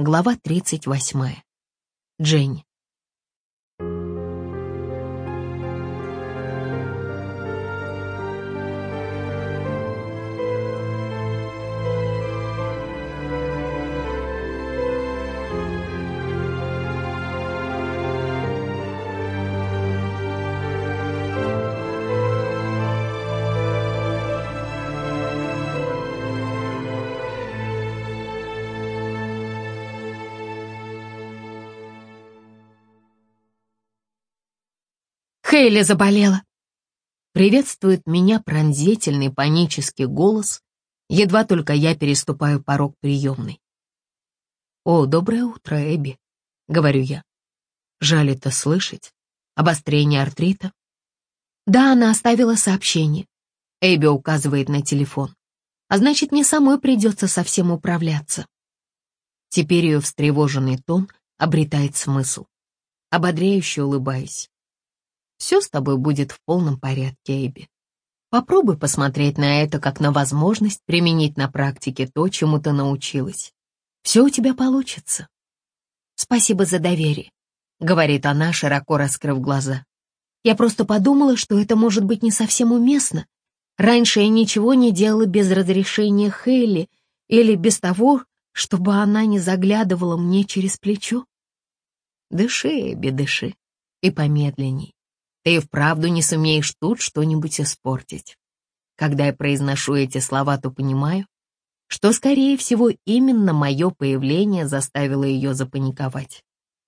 Глава 38. Дженни. Хейли заболела. Приветствует меня пронзительный панический голос, едва только я переступаю порог приемной. «О, доброе утро, Эбби», — говорю я. Жаль это слышать. Обострение артрита. Да, она оставила сообщение. Эбби указывает на телефон. А значит, мне самой придется совсем управляться. Теперь ее встревоженный тон обретает смысл. Ободряюще улыбаюсь. Все с тобой будет в полном порядке, Эбби. Попробуй посмотреть на это как на возможность применить на практике то, чему ты научилась. Все у тебя получится. Спасибо за доверие, — говорит она, широко раскрыв глаза. Я просто подумала, что это может быть не совсем уместно. Раньше я ничего не делала без разрешения Хейли или без того, чтобы она не заглядывала мне через плечо. Дыши, Эбби, дыши, и помедленней. Ты и вправду не сумеешь тут что-нибудь испортить. Когда я произношу эти слова, то понимаю, что, скорее всего, именно мое появление заставило ее запаниковать.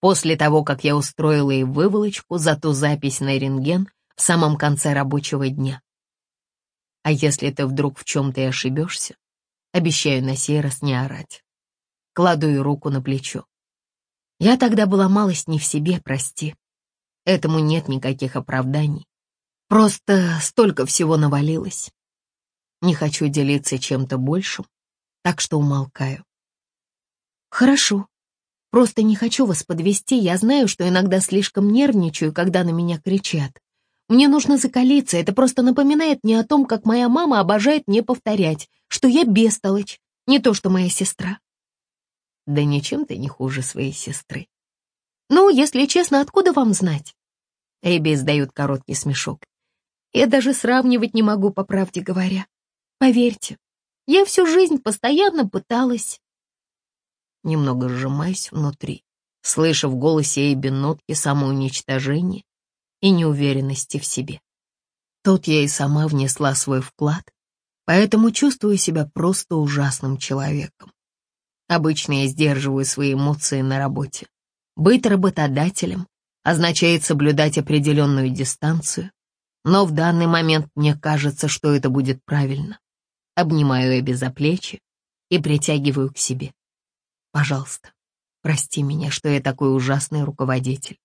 После того, как я устроила ей выволочку за ту запись на рентген в самом конце рабочего дня. А если ты вдруг в чем-то и ошибешься, обещаю на сей раз не орать. Кладу ей руку на плечо. Я тогда была малость не в себе, прости. Этому нет никаких оправданий. Просто столько всего навалилось. Не хочу делиться чем-то большим, так что умолкаю. Хорошо. Просто не хочу вас подвести. Я знаю, что иногда слишком нервничаю, когда на меня кричат. Мне нужно закалиться. Это просто напоминает мне о том, как моя мама обожает мне повторять, что я бестолочь, не то что моя сестра. Да ничем ты не хуже своей сестры. Ну, если честно, откуда вам знать? Эбби издает короткий смешок. Я даже сравнивать не могу, по правде говоря. Поверьте, я всю жизнь постоянно пыталась. Немного сжимаюсь внутри, слыша в голосе Эбби нотки самоуничтожения и неуверенности в себе. Тут я и сама внесла свой вклад, поэтому чувствую себя просто ужасным человеком. Обычно я сдерживаю свои эмоции на работе. Быть работодателем означает соблюдать определенную дистанцию, но в данный момент мне кажется, что это будет правильно. Обнимаю Эбби за плечи и притягиваю к себе. Пожалуйста, прости меня, что я такой ужасный руководитель.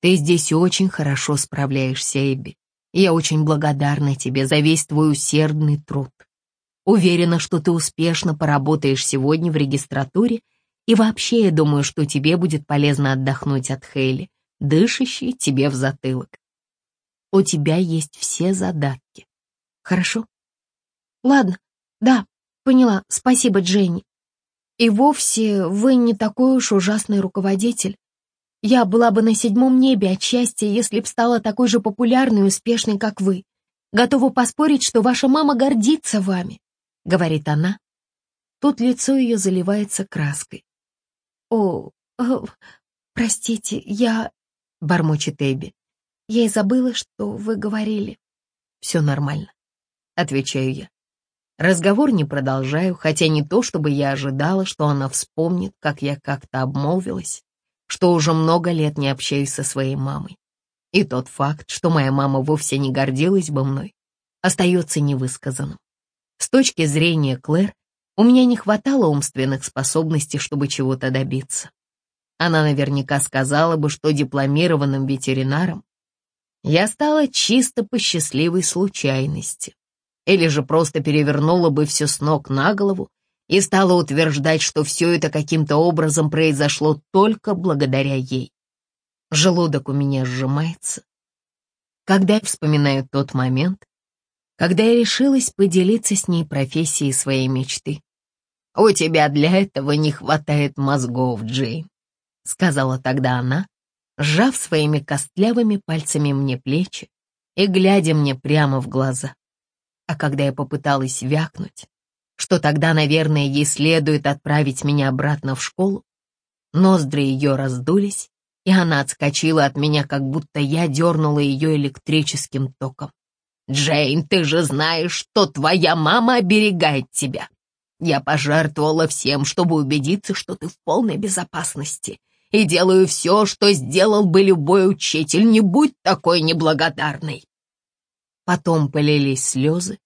Ты здесь очень хорошо справляешься, Эбби. Я очень благодарна тебе за весь твой усердный труд. Уверена, что ты успешно поработаешь сегодня в регистратуре, и вообще я думаю, что тебе будет полезно отдохнуть от Хейли, дышащей тебе в затылок. У тебя есть все задатки. Хорошо? Ладно, да, поняла. Спасибо, Дженни. И вовсе вы не такой уж ужасный руководитель. Я была бы на седьмом небе от счастья, если б стала такой же популярной и успешной, как вы. Готова поспорить, что ваша мама гордится вами, — говорит она. Тут лицо ее заливается краской. О, о простите, я... — бормочет Эбби. Я и забыла, что вы говорили. Все нормально, — отвечаю я. Разговор не продолжаю, хотя не то, чтобы я ожидала, что она вспомнит, как я как-то обмолвилась, что уже много лет не общаюсь со своей мамой. И тот факт, что моя мама вовсе не гордилась бы мной, остается невысказанным. С точки зрения Клэр, у меня не хватало умственных способностей, чтобы чего-то добиться. Она наверняка сказала бы, что дипломированным ветеринаром я стала чисто по счастливой случайности или же просто перевернула бы все с ног на голову и стала утверждать, что все это каким-то образом произошло только благодаря ей. Желудок у меня сжимается. Когда я вспоминаю тот момент, когда я решилась поделиться с ней профессией своей мечты, «У тебя для этого не хватает мозгов, Джейн», — сказала тогда она, сжав своими костлявыми пальцами мне плечи и глядя мне прямо в глаза. А когда я попыталась вякнуть, что тогда, наверное, ей следует отправить меня обратно в школу, ноздри ее раздулись, и она отскочила от меня, как будто я дернула ее электрическим током. «Джейн, ты же знаешь, что твоя мама оберегает тебя. Я пожертвовала всем, чтобы убедиться, что ты в полной безопасности, и делаю все, что сделал бы любой учитель, не будь такой неблагодарной». Потом полились слезы,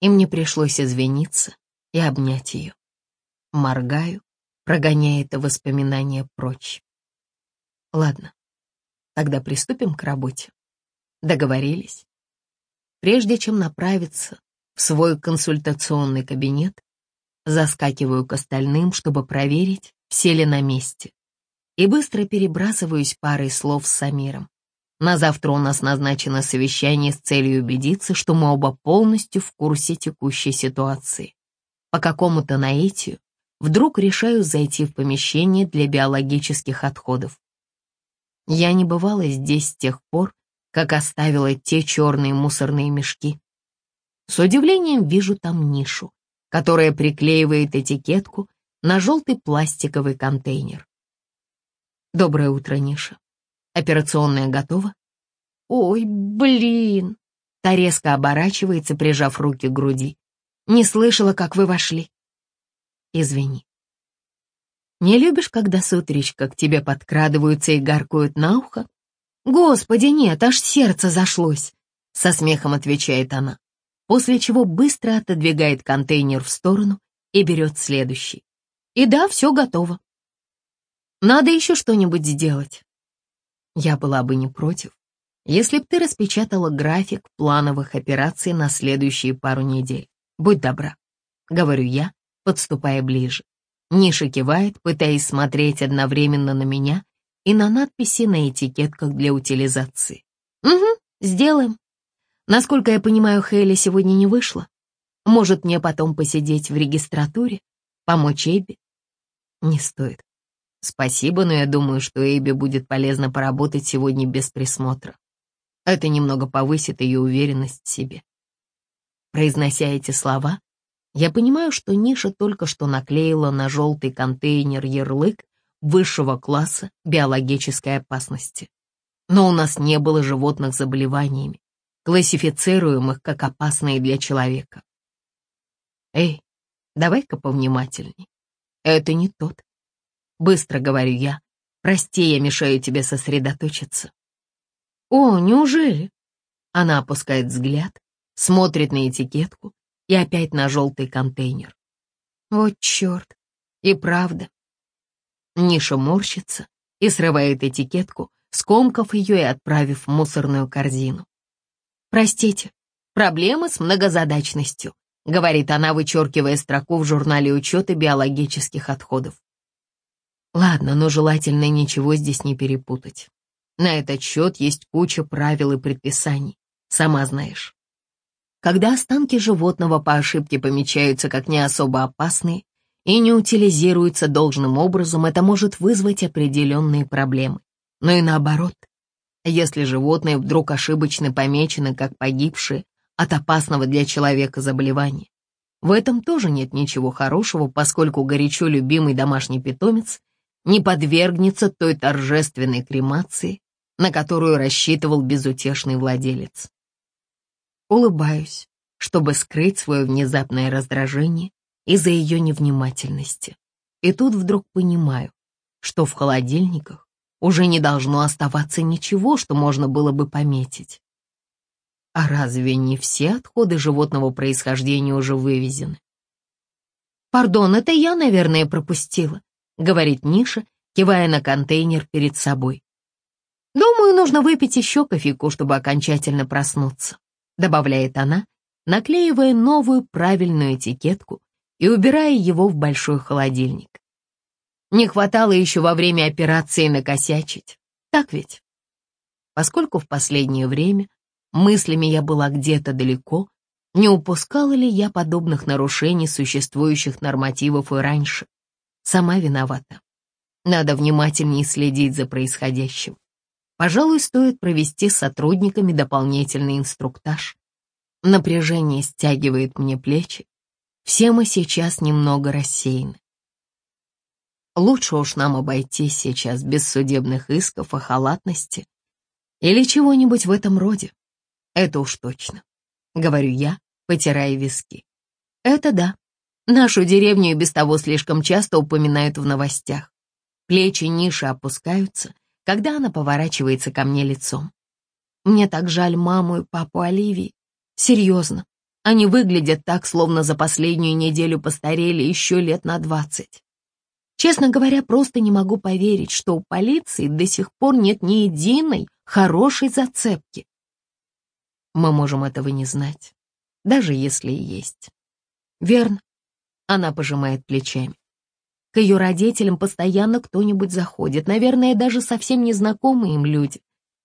и мне пришлось извиниться и обнять ее. Моргаю, прогоняя это воспоминание прочь. Ладно, тогда приступим к работе. Договорились? Прежде чем направиться в свой консультационный кабинет, заскакиваю к остальным, чтобы проверить, все ли на месте, и быстро перебрасываюсь парой слов с Самиром. На завтра у нас назначено совещание с целью убедиться, что мы оба полностью в курсе текущей ситуации. По какому-то наитию вдруг решаю зайти в помещение для биологических отходов. Я не бывала здесь с тех пор, как оставила те черные мусорные мешки. С удивлением вижу там нишу, которая приклеивает этикетку на желтый пластиковый контейнер. Доброе утро, Ниша. Операционная готова? Ой, блин. Та резко оборачивается, прижав руки к груди. Не слышала, как вы вошли. Извини. Не любишь, когда с утречка к тебе подкрадываются и гаркают на ухо? Господи, нет, аж сердце зашлось, со смехом отвечает она, после чего быстро отодвигает контейнер в сторону и берет следующий. И да, все готово. Надо еще что-нибудь сделать. Я была бы не против, если б ты распечатала график плановых операций на следующие пару недель. Будь добра, говорю я, подступая ближе. Ниша кивает, пытаясь смотреть одновременно на меня и на надписи на этикетках для утилизации. «Угу, сделаем. Насколько я понимаю, Хейли сегодня не вышла. Может, мне потом посидеть в регистратуре, помочь Эбби?» «Не стоит. Спасибо, но я думаю, что Эбби будет полезно поработать сегодня без присмотра. Это немного повысит ее уверенность в себе». Произнося эти слова, я понимаю, что Ниша только что наклеила на желтый контейнер ярлык высшего класса биологической опасности. Но у нас не было животных заболеваниями, классифицируемых как опасные для человека. Эй, давай-ка повнимательней. Это не тот. Быстро говорю я. Прости, я мешаю тебе сосредоточиться. О, неужели? Она опускает взгляд, смотрит на этикетку, и опять на желтый контейнер. Вот черт, и правда. Ниша морщится и срывает этикетку, скомкав ее и отправив в мусорную корзину. «Простите, проблемы с многозадачностью», — говорит она, вычеркивая строку в журнале учета биологических отходов. Ладно, но желательно ничего здесь не перепутать. На этот счет есть куча правил и предписаний, сама знаешь. Когда останки животного по ошибке помечаются как не особо опасные и не утилизируются должным образом, это может вызвать определенные проблемы. Но и наоборот, если животные вдруг ошибочно помечены как погибшие от опасного для человека заболевания, в этом тоже нет ничего хорошего, поскольку горячо любимый домашний питомец не подвергнется той торжественной кремации, на которую рассчитывал безутешный владелец. Улыбаюсь, чтобы скрыть свое внезапное раздражение из-за ее невнимательности. И тут вдруг понимаю, что в холодильниках уже не должно оставаться ничего, что можно было бы пометить. А разве не все отходы животного происхождения уже вывезены? «Пардон, это я, наверное, пропустила», — говорит Ниша, кивая на контейнер перед собой. «Думаю, нужно выпить еще кофейку, чтобы окончательно проснуться» добавляет она, наклеивая новую правильную этикетку и убирая его в большой холодильник. Не хватало еще во время операции накосячить, так ведь? Поскольку в последнее время мыслями я была где-то далеко, Не упускала ли я подобных нарушений существующих нормативов и раньше? Сама виновата. Надо внимательнее следить за происходящим. Пожалуй, стоит провести с сотрудниками дополнительный инструктаж. Напряжение стягивает мне плечи. Все мы сейчас немного рассеяны. Лучше уж нам обойтись сейчас без судебных исков о халатности или чего-нибудь в этом роде. Это уж точно, — говорю я, потирая виски. Это да. Нашу деревню и без того слишком часто упоминают в новостях. Плечи Ниши опускаются, когда она поворачивается ко мне лицом. Мне так жаль маму и папу Оливии. Серьезно, они выглядят так, словно за последнюю неделю постарели еще лет на двадцать. Честно говоря, просто не могу поверить, что у полиции до сих пор нет ни единой хорошей зацепки. Мы можем этого не знать, даже если и есть. Верно. Она пожимает плечами. К ее родителям постоянно кто-нибудь заходит, наверное, даже совсем незнакомые им люди.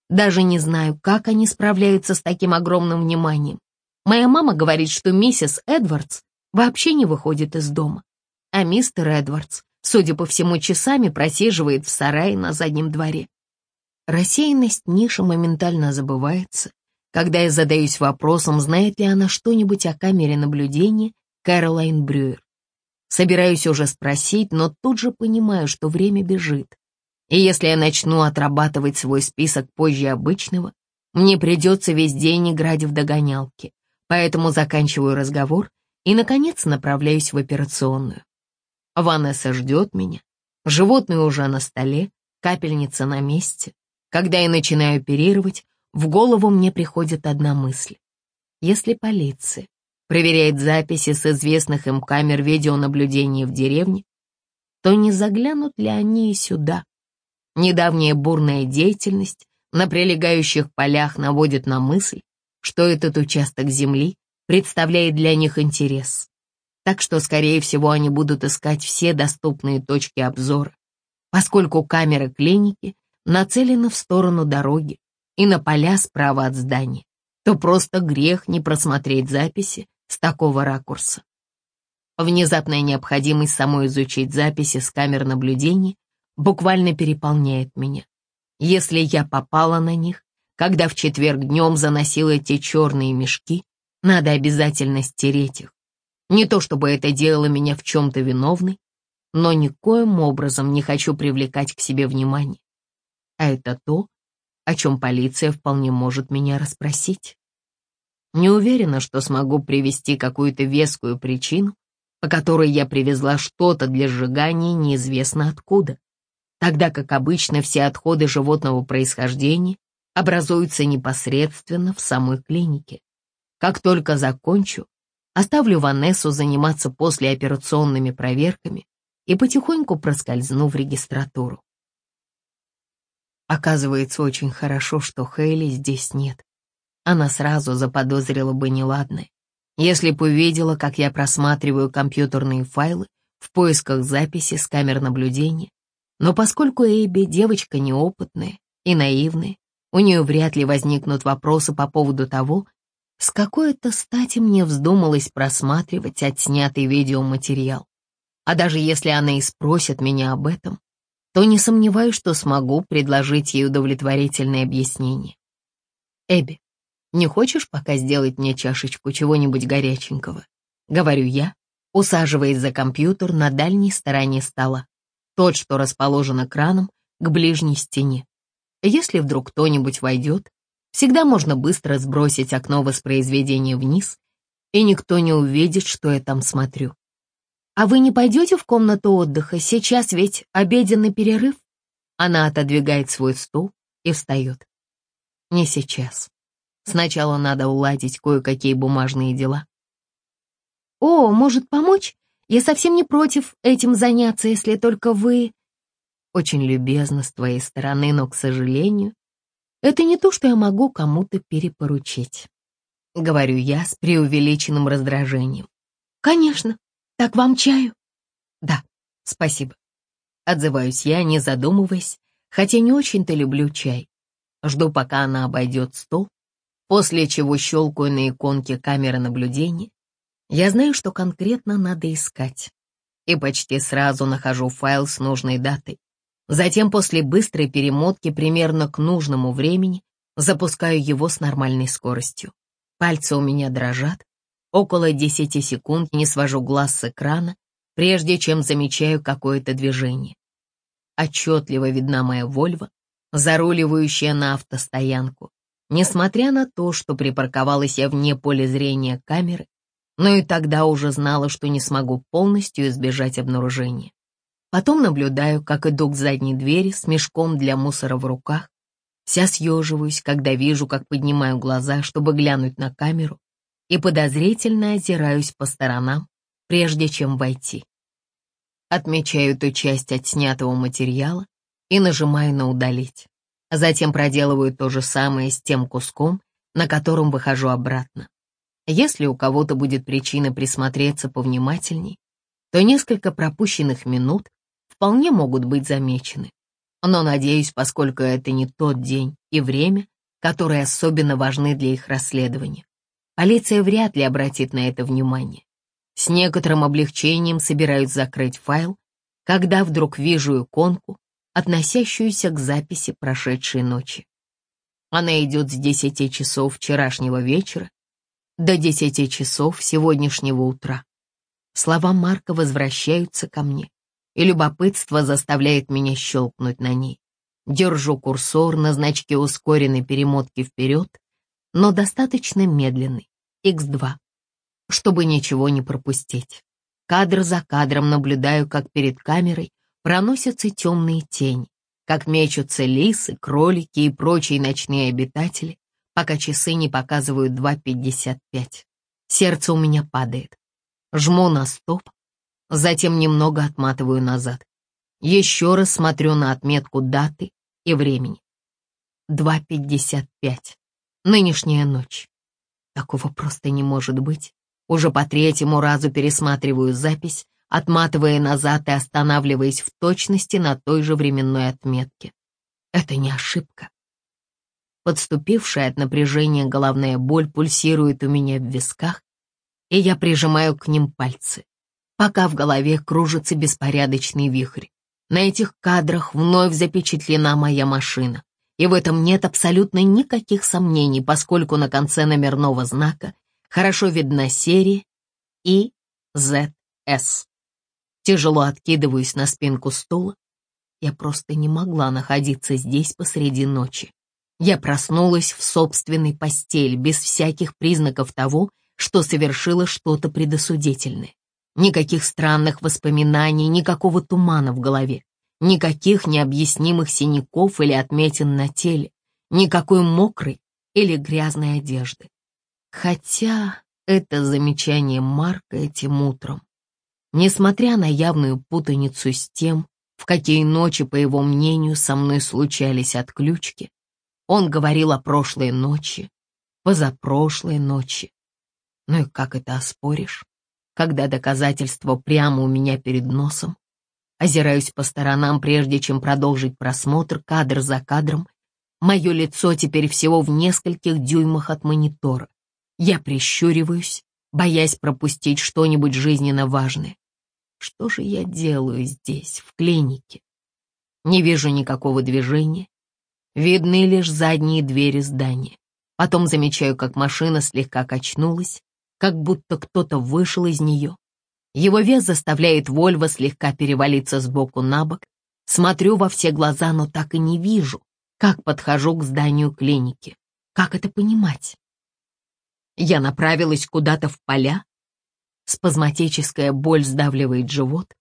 Даже не знаю, как они справляются с таким огромным вниманием. Моя мама говорит, что миссис Эдвардс вообще не выходит из дома, а мистер Эдвардс судя по всему, часами просиживает в сарае на заднем дворе. Рассеянность Ниши моментально забывается, когда я задаюсь вопросом, знает ли она что-нибудь о камере наблюдения Кэролайн Брюер. Собираюсь уже спросить, но тут же понимаю, что время бежит. И если я начну отрабатывать свой список позже обычного, мне придется весь день играть в догонялки. Поэтому заканчиваю разговор и, наконец, направляюсь в операционную. Ванесса ждет меня. Животное уже на столе, капельница на месте. Когда я начинаю оперировать, в голову мне приходит одна мысль. Если полиция проверяет записи с известных им камер видеонаблюдения в деревне, то не заглянут ли они и сюда? Недавняя бурная деятельность на прилегающих полях наводит на мысль, что этот участок земли представляет для них интерес так что, скорее всего, они будут искать все доступные точки обзора, поскольку камера клиники нацелена в сторону дороги и на поля справа от здания, то просто грех не просмотреть записи с такого ракурса. Внезапная необходимость самой изучить записи с камер наблюдения буквально переполняет меня. Если я попала на них, когда в четверг днем заносила эти черные мешки, надо обязательно стереть их. Не то чтобы это делало меня в чем-то виновной, но никоим образом не хочу привлекать к себе внимание. А это то, о чем полиция вполне может меня расспросить. Не уверена, что смогу привести какую-то вескую причину, по которой я привезла что-то для сжигания неизвестно откуда, тогда как обычно все отходы животного происхождения образуются непосредственно в самой клинике. Как только закончу, Оставлю Ванессу заниматься послеоперационными проверками и потихоньку проскользну в регистратуру. Оказывается, очень хорошо, что Хейли здесь нет. Она сразу заподозрила бы неладное, если бы увидела, как я просматриваю компьютерные файлы в поисках записи с камер наблюдения. Но поскольку Эйби девочка неопытная и наивная, у нее вряд ли возникнут вопросы по поводу того, с какой-то стати мне вздумалось просматривать отснятый видеоматериал. А даже если она и спросит меня об этом, то не сомневаюсь, что смогу предложить ей удовлетворительное объяснение. «Эбби, не хочешь пока сделать мне чашечку чего-нибудь горяченького?» — говорю я, усаживаясь за компьютер на дальней стороне стола, тот, что расположен экраном к ближней стене. Если вдруг кто-нибудь войдет, Всегда можно быстро сбросить окно воспроизведения вниз, и никто не увидит, что я там смотрю. «А вы не пойдете в комнату отдыха? Сейчас ведь обеденный перерыв?» Она отодвигает свой стул и встает. «Не сейчас. Сначала надо уладить кое-какие бумажные дела». «О, может помочь? Я совсем не против этим заняться, если только вы...» «Очень любезно с твоей стороны, но, к сожалению, это не то, что я могу кому-то перепоручить. Говорю я с преувеличенным раздражением. Конечно. Так вам чаю? Да, спасибо. Отзываюсь я, не задумываясь, хотя не очень-то люблю чай. Жду, пока она обойдет стол, после чего щелкаю на иконке камеры наблюдения. Я знаю, что конкретно надо искать, и почти сразу нахожу файл с нужной датой. Затем после быстрой перемотки примерно к нужному времени запускаю его с нормальной скоростью. Пальцы у меня дрожат. Около 10 секунд не свожу глаз с экрана, прежде чем замечаю какое-то движение. Отчетливо видна моя Вольва, заруливающая на автостоянку. Несмотря на то, что припарковалась я вне поля зрения камеры, но и тогда уже знала, что не смогу полностью избежать обнаружения. Потом наблюдаю, как иду к задней двери с мешком для мусора в руках. Вся съеживаюсь, когда вижу, как поднимаю глаза, чтобы глянуть на камеру, и подозрительно озираюсь по сторонам, прежде чем войти. Отмечаю ту часть отснятого материала и нажимаю на «Удалить». Затем проделываю то же самое с тем куском, на котором выхожу обратно. Если у кого-то будет причина присмотреться повнимательней, то несколько пропущенных минут вполне могут быть замечены. Но, надеюсь, поскольку это не тот день и время, которые особенно важны для их расследования, полиция вряд ли обратит на это внимание. С некоторым облегчением собираюсь закрыть файл, когда вдруг вижу иконку, относящуюся к записи прошедшей ночи. Она идет с 10 часов вчерашнего вечера до 10 часов сегодняшнего утра. Слова Марка возвращаются ко мне, и любопытство заставляет меня щелкнуть на ней. Держу курсор на значке ускоренной перемотки вперед, но достаточно медленный, x2 чтобы ничего не пропустить. Кадр за кадром наблюдаю, как перед камерой проносятся темные тени, как мечутся лисы, кролики и прочие ночные обитатели, пока часы не показывают 2.55. Сердце у меня падает. Жму на стоп, затем немного отматываю назад. Еще раз смотрю на отметку даты и времени. 2.55. Нынешняя ночь. Такого просто не может быть. Уже по третьему разу пересматриваю запись, отматывая назад и останавливаясь в точности на той же временной отметке. Это не ошибка. Подступившая от напряжения головная боль пульсирует у меня в висках, и я прижимаю к ним пальцы, пока в голове кружится беспорядочный вихрь. На этих кадрах вновь запечатлена моя машина, и в этом нет абсолютно никаких сомнений, поскольку на конце номерного знака Хорошо видна серия и ЗС. Тяжело откидываюсь на спинку стула. Я просто не могла находиться здесь посреди ночи. Я проснулась в собственной постели, без всяких признаков того, что совершила что-то предосудительное. Никаких странных воспоминаний, никакого тумана в голове, никаких необъяснимых синяков или отметин на теле, никакой мокрой или грязной одежды. Хотя это замечание Марка этим утром, несмотря на явную путаницу с тем, в какие ночи, по его мнению, со мной случались отключки, он говорил о прошлой ночи, позапрошлой ночи. Ну и как это оспоришь, когда доказательства прямо у меня перед носом? Озираюсь по сторонам, прежде чем продолжить просмотр кадр за кадром. Мое лицо теперь всего в нескольких дюймах от монитора. Я прищуриваюсь, боясь пропустить что-нибудь жизненно важное. Что же я делаю здесь, в клинике? Не вижу никакого движения. Видны лишь задние двери здания. Потом замечаю, как машина слегка качнулась, как будто кто-то вышел из нее. Его вес заставляет Вольво слегка перевалиться с боку на бок. Смотрю во все глаза, но так и не вижу, как подхожу к зданию клиники. Как это понимать? Я направилась куда-то в поля. Спазматическая боль сдавливает живот.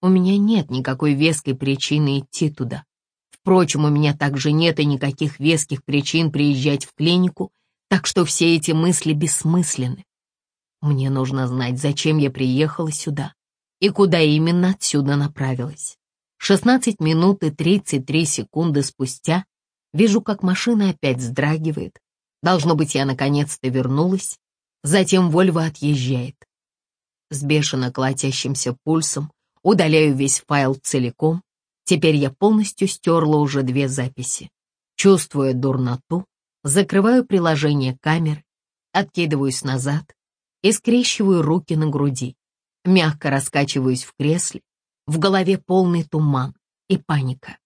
У меня нет никакой веской причины идти туда. Впрочем, у меня также нет и никаких веских причин приезжать в клинику, так что все эти мысли бессмысленны. Мне нужно знать, зачем я приехала сюда и куда именно отсюда направилась. 16 минут и 33 секунды спустя вижу, как машина опять вздрагивает, Должно быть, я наконец-то вернулась. Затем Вольва отъезжает. С бешено колотящимся пульсом удаляю весь файл целиком. Теперь я полностью стерла уже две записи. Чувствуя дурноту, закрываю приложение камеры, откидываюсь назад и скрещиваю руки на груди. Мягко раскачиваюсь в кресле, в голове полный туман и паника.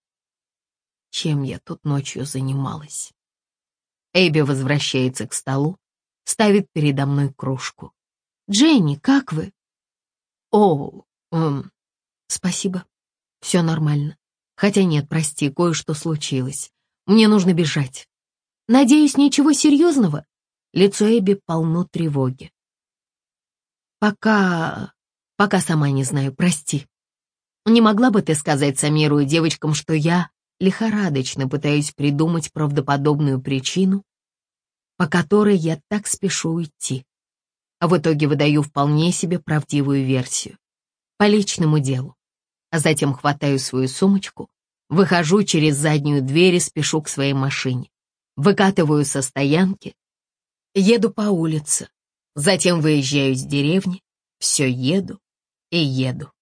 Чем я тут ночью занималась? Эбби возвращается к столу, ставит передо мной кружку. «Дженни, как вы?» «О, эм, спасибо, все нормально. Хотя нет, прости, кое-что случилось. Мне нужно бежать. Надеюсь, ничего серьезного?» Лицо Эбби полно тревоги. «Пока... пока сама не знаю, прости. Не могла бы ты сказать Самиру и девочкам, что я лихорадочно пытаюсь придумать правдоподобную причину, по которой я так спешу уйти, а в итоге выдаю вполне себе правдивую версию. По личному делу, а затем хватаю свою сумочку, выхожу через заднюю дверь и спешу к своей машине, выкатываю со стоянки Еду по улице, затем выезжаю из деревни, все еду и еду.